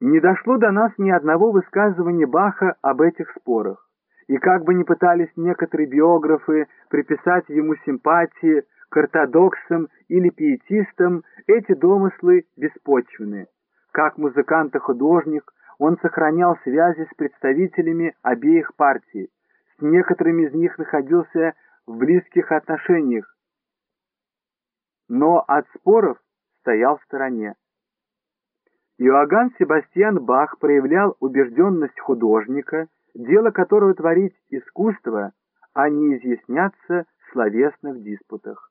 Не дошло до нас ни одного высказывания Баха об этих спорах, и как бы ни пытались некоторые биографы приписать ему симпатии к ортодоксам или пиетистам, эти домыслы беспочвены. Как музыкант и художник он сохранял связи с представителями обеих партий, с некоторыми из них находился в близких отношениях, но от споров стоял в стороне. Иоганн Себастьян Бах проявлял убежденность художника, дело которого творить искусство, а не изъясняться в словесных диспутах.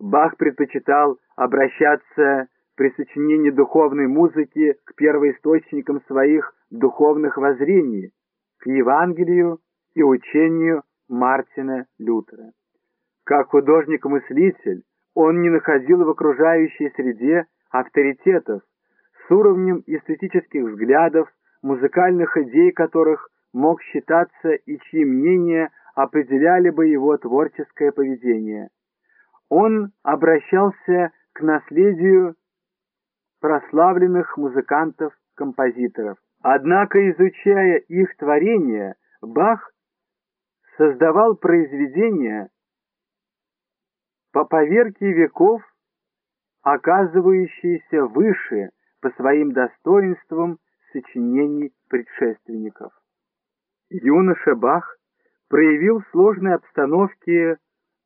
Бах предпочитал обращаться при сочинении духовной музыки к первоисточникам своих духовных воззрений, к Евангелию и учению Мартина Лютера. Как художник-мыслитель он не находил в окружающей среде авторитетов с уровнем эстетических взглядов, музыкальных идей которых мог считаться и чьи мнения определяли бы его творческое поведение. Он обращался к наследию прославленных музыкантов-композиторов. Однако, изучая их творения, Бах создавал произведения, по поверке веков оказывающиеся выше по своим достоинствам сочинений предшественников. Юноша Бах проявил в сложной обстановке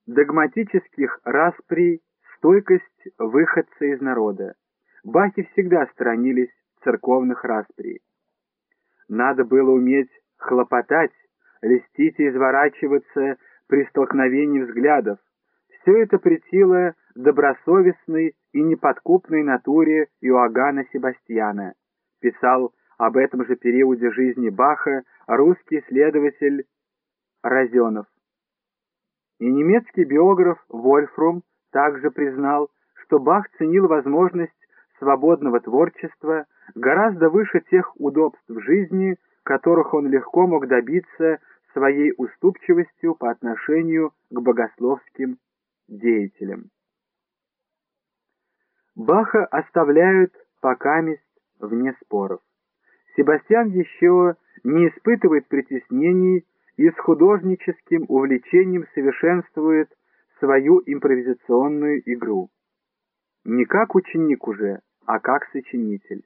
догматических расприй стойкость выходца из народа. Бахи всегда сторонились церковных расприй. Надо было уметь хлопотать, льстить и изворачиваться при столкновении взглядов. Все это претило добросовестной и неподкупной натуре Иоганна Себастьяна. Писал об этом же периоде жизни Баха русский исследователь Разенов. И немецкий биограф Вольфрум также признал, что Бах ценил возможность свободного творчества гораздо выше тех удобств жизни, которых он легко мог добиться своей уступчивостью по отношению к богословским деятелям. Баха оставляют покаместь вне споров. Себастьян еще не испытывает притеснений и с художническим увлечением совершенствует свою импровизационную игру. Не как ученик уже, а как сочинитель.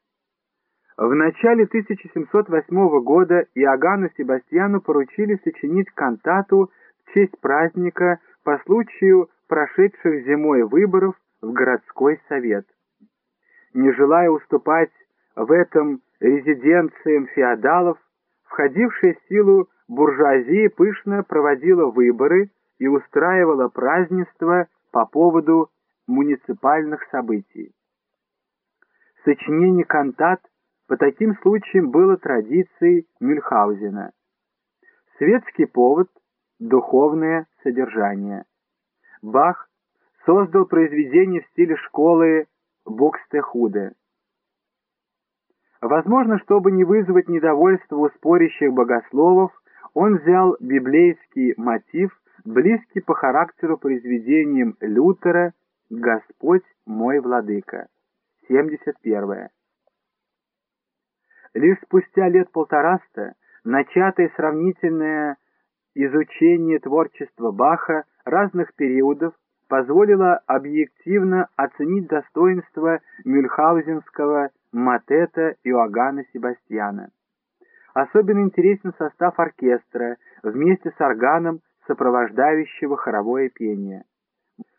В начале 1708 года Иоганну Себастьяну поручили сочинить кантату в честь праздника по случаю прошедших зимой выборов в городской совет. Не желая уступать в этом резиденциям феодалов, входившая в силу буржуазия пышно проводила выборы и устраивала празднества по поводу муниципальных событий. Сочинение кантат по таким случаям было традицией Мюльхаузена. Светский повод – духовное содержание. Бах создал произведение в стиле школы Букстехуде. Возможно, чтобы не вызвать недовольства у спорящих богословов, он взял библейский мотив, близкий по характеру произведением Лютера «Господь мой владыка». 71. Лишь спустя лет полтораста начатое сравнительное изучение творчества Баха разных периодов позволило объективно оценить достоинство мюльхаузенского матета Иоганна Себастьяна. Особенно интересен состав оркестра вместе с органом сопровождающего хоровое пение.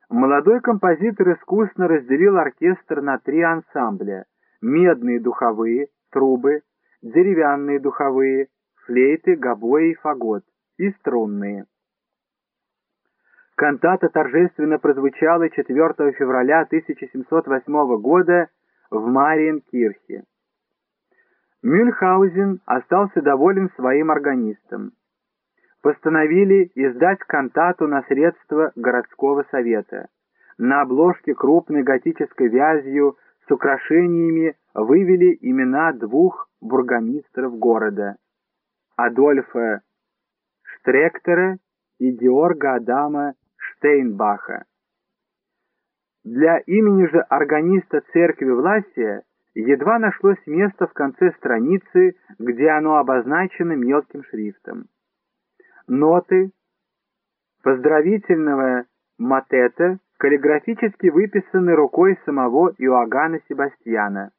Молодой композитор искусно разделил оркестр на три ансамбля – медные духовые, трубы, деревянные духовые, флейты, гобои и фагот, и струнные. Кантата торжественно прозвучала 4 февраля 1708 года в Мариенкирхе. Мюльхаузен остался доволен своим органистом. Постановили издать кантату на средства городского совета. На обложке крупной готической вязью с украшениями вывели имена двух бургомистров города – Адольфа Штректера и Георга Адама Штейнбаха. Для имени же органиста церкви Власия едва нашлось место в конце страницы, где оно обозначено мелким шрифтом. Ноты поздравительного матета каллиграфически выписаны рукой самого Иоганна Себастьяна.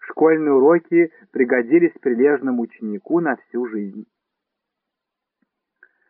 Школьные уроки пригодились прилежному ученику на всю жизнь.